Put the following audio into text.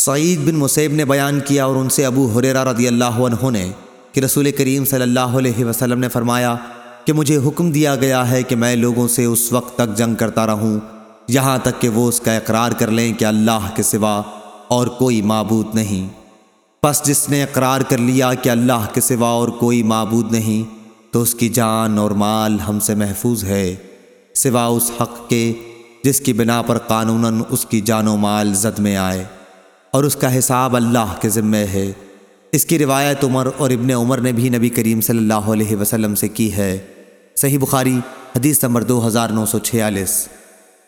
سعید بن مسیب نے بیان کیا اور ان سے ابو حریرہ رضی اللہ عنہ نے کہ رسول کریم صلی اللہ علیہ وسلم نے فرمایا کہ مجھے حکم دیا گیا ہے کہ میں لوگوں سے اس وقت تک جنگ کرتا رہوں، یہاں تک کہ وہ اس کا اقرار کر لیں کہ اللہ کے سوا اور کوئی معبود نہیں۔ پس جس نے اقرار کر لیا کہ اللہ کے سوا اور کوئی معبود نہیں، تو اس کی جان اور مال ہم سے محفوظ ہے، سوا اس حق کے جس کی بنا پر قانوناً اس کی جان و مال زد میں آئے۔ اور اس کا حساب اللہ کے ذمے ہے۔ اس کی روایت عمر اور ابن عمر نے بھی نبی کریم صلی اللہ علیہ وسلم سے کی ہے۔ صحیح بخاری، حدیث نمبر دو ہزار نو سو چھیالیس۔